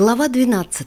Глава 12.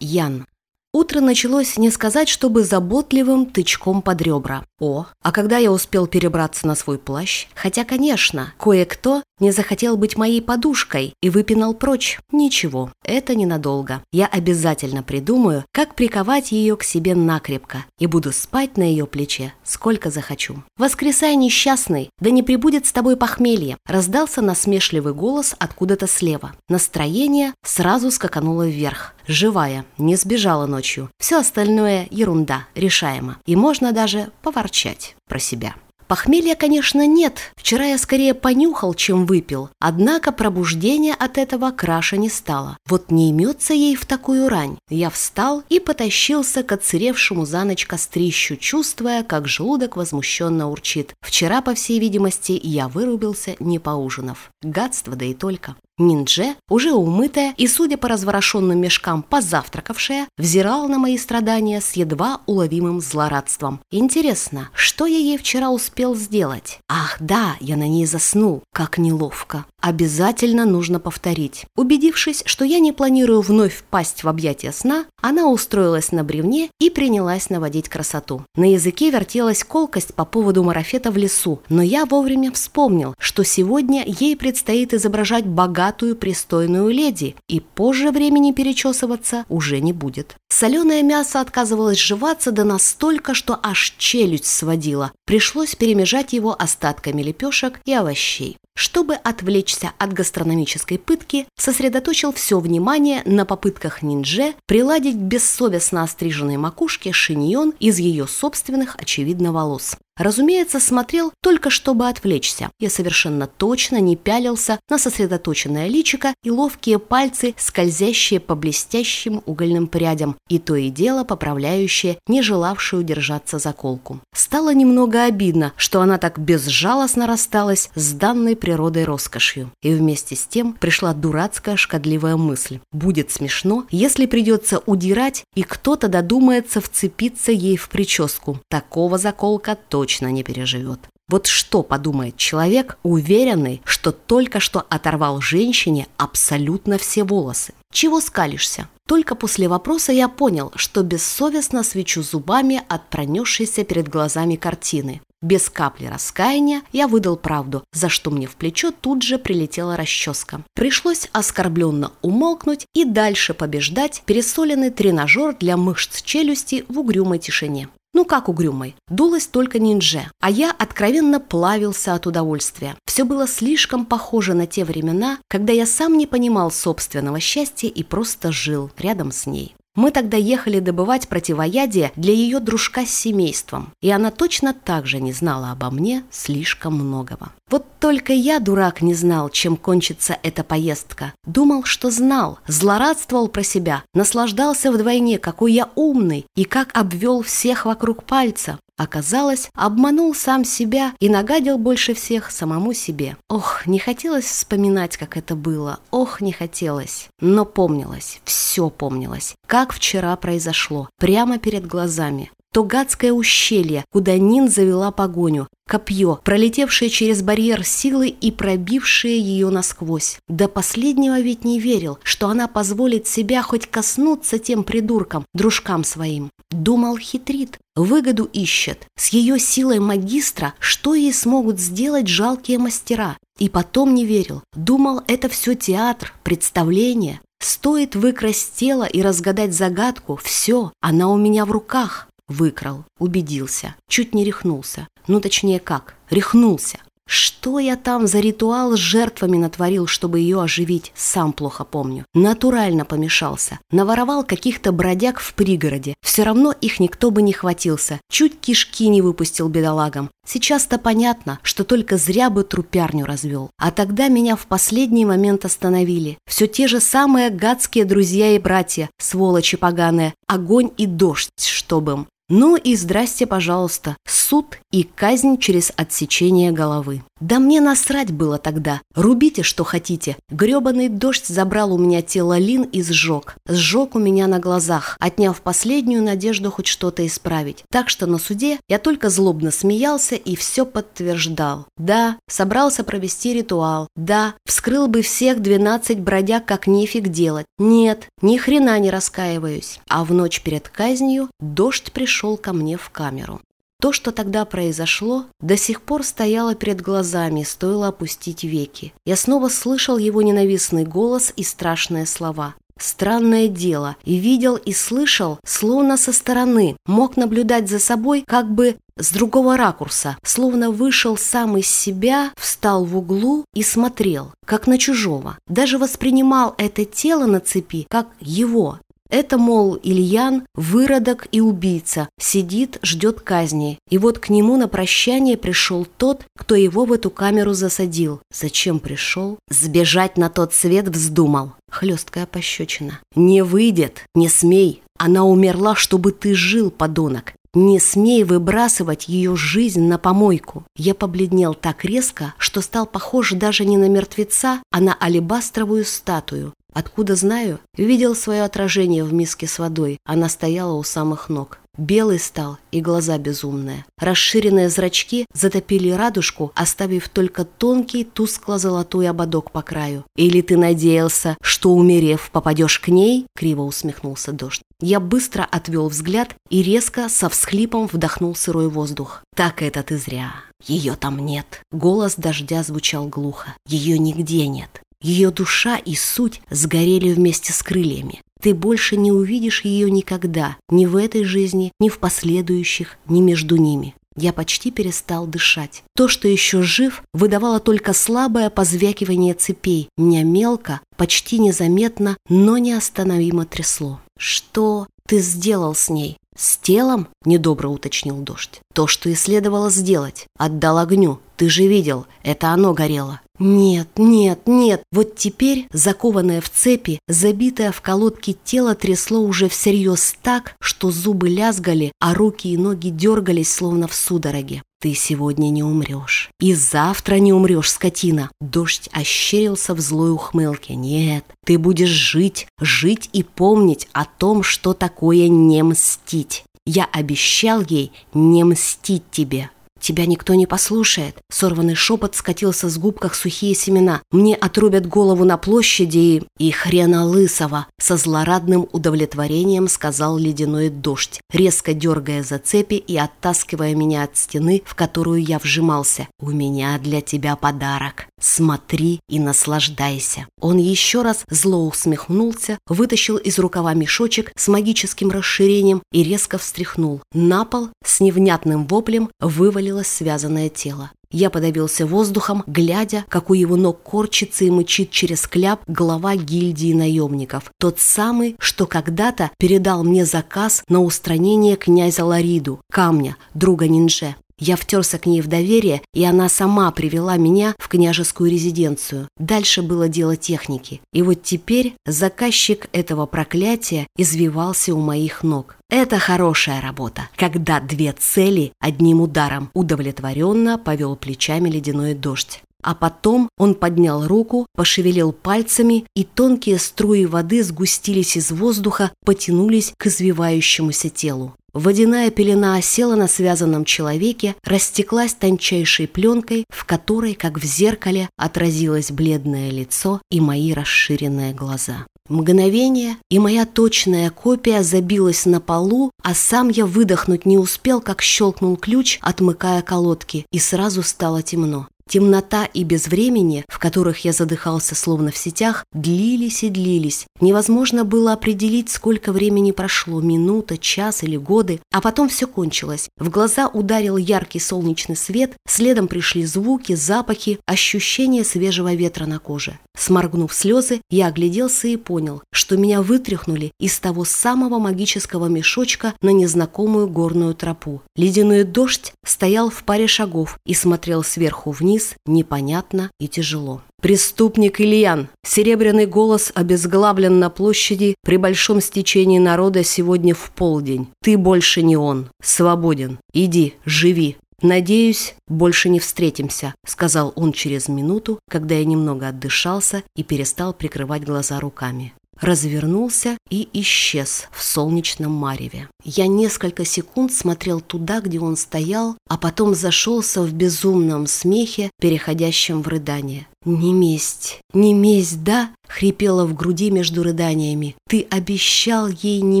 Ян. Утро началось не сказать, чтобы заботливым тычком под ребра. О, а когда я успел перебраться на свой плащ? Хотя, конечно, кое-кто не захотел быть моей подушкой и выпинал прочь. Ничего, это ненадолго. Я обязательно придумаю, как приковать ее к себе накрепко и буду спать на ее плече, сколько захочу. Воскресай, несчастный, да не прибудет с тобой похмелье, раздался насмешливый голос откуда-то слева. Настроение сразу скакануло вверх. Живая, не сбежала ночью. Все остальное ерунда, решаемо. И можно даже поворчать про себя. Похмелья, конечно, нет. Вчера я скорее понюхал, чем выпил. Однако пробуждение от этого краше не стало. Вот не имется ей в такую рань. Я встал и потащился к отсыревшему за ночь кострищу, чувствуя, как желудок возмущенно урчит. Вчера, по всей видимости, я вырубился, не поужинав. Гадство, да и только. Ниндже, уже умытая и, судя по разворошенным мешкам, позавтракавшая, взирала на мои страдания с едва уловимым злорадством. Интересно, что я ей вчера успел сделать? Ах, да, я на ней заснул. Как неловко. Обязательно нужно повторить. Убедившись, что я не планирую вновь впасть в объятия сна, она устроилась на бревне и принялась наводить красоту. На языке вертелась колкость по поводу марафета в лесу, но я вовремя вспомнил, что сегодня ей предстоит изображать богатую пристойную леди, и позже времени перечесываться уже не будет. Соленое мясо отказывалось жеваться да настолько, что аж челюсть сводила. Пришлось перемежать его остатками лепешек и овощей. Чтобы отвлечься от гастрономической пытки, сосредоточил все внимание на попытках ниндже приладить бессовестно остриженной макушке шиньон из ее собственных, очевидно, волос. Разумеется, смотрел только чтобы отвлечься. Я совершенно точно не пялился на сосредоточенное личико и ловкие пальцы, скользящие по блестящим угольным прядям, и то и дело поправляющие, не желавшую держаться заколку. Стало немного обидно, что она так безжалостно рассталась с данной природой роскошью. И вместе с тем пришла дурацкая шкодливая мысль. Будет смешно, если придется удирать, и кто-то додумается вцепиться ей в прическу. Такого заколка точно точно не переживет. Вот что подумает человек, уверенный, что только что оторвал женщине абсолютно все волосы? Чего скалишься? Только после вопроса я понял, что бессовестно свечу зубами от пронесшейся перед глазами картины. Без капли раскаяния я выдал правду, за что мне в плечо тут же прилетела расческа. Пришлось оскорбленно умолкнуть и дальше побеждать пересоленный тренажер для мышц челюсти в угрюмой тишине. Ну как угрюмой? Дулась только ниндже, а я откровенно плавился от удовольствия. Все было слишком похоже на те времена, когда я сам не понимал собственного счастья и просто жил рядом с ней. Мы тогда ехали добывать противоядие для ее дружка с семейством, и она точно так же не знала обо мне слишком многого. Вот только я, дурак, не знал, чем кончится эта поездка. Думал, что знал, злорадствовал про себя, наслаждался вдвойне, какой я умный и как обвел всех вокруг пальца. Оказалось, обманул сам себя и нагадил больше всех самому себе. Ох, не хотелось вспоминать, как это было. Ох, не хотелось. Но помнилось, все помнилось. Как вчера произошло, прямо перед глазами. То гадское ущелье, куда Нин завела погоню, копье, пролетевшее через барьер силы и пробившее ее насквозь. До последнего ведь не верил, что она позволит себя хоть коснуться тем придуркам, дружкам своим. Думал, хитрит, выгоду ищет. С ее силой магистра что ей смогут сделать жалкие мастера? И потом не верил. Думал, это все театр, представление. Стоит выкрасть тело и разгадать загадку, все, она у меня в руках. Выкрал, убедился, чуть не рехнулся. Ну, точнее как, рехнулся. Что я там за ритуал с жертвами натворил, чтобы ее оживить, сам плохо помню. Натурально помешался. Наворовал каких-то бродяг в пригороде. Все равно их никто бы не хватился. Чуть кишки не выпустил бедолагам. Сейчас-то понятно, что только зря бы трупярню развел. А тогда меня в последний момент остановили. Все те же самые гадские друзья и братья, сволочи поганые. Огонь и дождь, чтобы им. Ну и здрасте, пожалуйста, суд и казнь через отсечение головы. Да мне насрать было тогда. Рубите, что хотите. Гребаный дождь забрал у меня тело Лин и сжег. Сжег у меня на глазах, отняв последнюю надежду хоть что-то исправить. Так что на суде я только злобно смеялся и все подтверждал. Да, собрался провести ритуал. Да, вскрыл бы всех 12 бродяг как нефиг делать. Нет, ни хрена не раскаиваюсь. А в ночь перед казнью дождь пришел ко мне в камеру. То, что тогда произошло, до сих пор стояло перед глазами, стоило опустить веки. Я снова слышал его ненавистный голос и страшные слова. Странное дело, и видел, и слышал, словно со стороны, мог наблюдать за собой как бы с другого ракурса, словно вышел сам из себя, встал в углу и смотрел, как на чужого. Даже воспринимал это тело на цепи, как его, это, мол, Ильян, выродок и убийца, сидит, ждет казни. И вот к нему на прощание пришел тот, кто его в эту камеру засадил. Зачем пришел? Сбежать на тот свет вздумал. Хлесткая пощечина. «Не выйдет! Не смей! Она умерла, чтобы ты жил, подонок! Не смей выбрасывать ее жизнь на помойку. Я побледнел так резко, что стал похож даже не на мертвеца, а на алебастровую статую. Откуда знаю? Видел свое отражение в миске с водой. Она стояла у самых ног. Белый стал и глаза безумные. Расширенные зрачки затопили радужку, оставив только тонкий тускло-золотой ободок по краю. «Или ты надеялся, что, умерев, попадешь к ней?» — криво усмехнулся дождь. Я быстро отвел взгляд и резко со всхлипом вдохнул сырой воздух. «Так это ты зря. Ее там нет». Голос дождя звучал глухо. «Ее нигде нет. Ее душа и суть сгорели вместе с крыльями. Ты больше не увидишь ее никогда, ни в этой жизни, ни в последующих, ни между ними. Я почти перестал дышать. То, что еще жив, выдавало только слабое позвякивание цепей. Меня мелко, почти незаметно, но неостановимо трясло. «Что ты сделал с ней?» «С телом?» – недобро уточнил дождь. «То, что и следовало сделать. Отдал огню. Ты же видел, это оно горело». Нет, нет, нет. Вот теперь, закованное в цепи, забитое в колодки тело трясло уже всерьез так, что зубы лязгали, а руки и ноги дергались, словно в судороге. Ты сегодня не умрешь. И завтра не умрешь, скотина. Дождь ощерился в злой ухмылке. Нет, ты будешь жить, жить и помнить о том, что такое не мстить. Я обещал ей не мстить тебе. «Тебя никто не послушает». Сорванный шепот скатился с губ, как сухие семена. «Мне отрубят голову на площади и... и хрена лысого!» Со злорадным удовлетворением сказал ледяной дождь, резко дергая за цепи и оттаскивая меня от стены, в которую я вжимался. «У меня для тебя подарок. Смотри и наслаждайся». Он еще раз зло усмехнулся, вытащил из рукава мешочек с магическим расширением и резко встряхнул. На пол с невнятным воплем вывалил шевелилось связанное тело. Я подавился воздухом, глядя, как у его ног корчится и мычит через кляп глава гильдии наемников. Тот самый, что когда-то передал мне заказ на устранение князя Лариду, камня, друга Нинже. Я втерся к ней в доверие, и она сама привела меня в княжескую резиденцию. Дальше было дело техники. И вот теперь заказчик этого проклятия извивался у моих ног. Это хорошая работа, когда две цели одним ударом удовлетворенно повел плечами ледяной дождь. А потом он поднял руку, пошевелил пальцами, и тонкие струи воды сгустились из воздуха, потянулись к извивающемуся телу. Водяная пелена осела на связанном человеке, растеклась тончайшей пленкой, в которой, как в зеркале, отразилось бледное лицо и мои расширенные глаза. Мгновение, и моя точная копия забилась на полу, а сам я выдохнуть не успел, как щелкнул ключ, отмыкая колодки, и сразу стало темно. Темнота и безвремение, в которых я задыхался словно в сетях, длились и длились. Невозможно было определить, сколько времени прошло, минута, час или годы, а потом все кончилось. В глаза ударил яркий солнечный свет, следом пришли звуки, запахи, ощущение свежего ветра на коже. Сморгнув слезы, я огляделся и понял, что меня вытряхнули из того самого магического мешочка на незнакомую горную тропу. Ледяной дождь стоял в паре шагов и смотрел сверху вниз, вниз непонятно и тяжело. «Преступник Ильян!» Серебряный голос обезглавлен на площади при большом стечении народа сегодня в полдень. «Ты больше не он. Свободен. Иди, живи. «Надеюсь, больше не встретимся», — сказал он через минуту, когда я немного отдышался и перестал прикрывать глаза руками. Развернулся и исчез в солнечном мареве. Я несколько секунд смотрел туда, где он стоял, а потом зашелся в безумном смехе, переходящем в рыдание. «Не месть, не месть, да?» — хрипела в груди между рыданиями. «Ты обещал ей не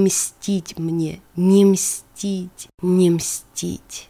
мстить мне, не мстить, не мстить».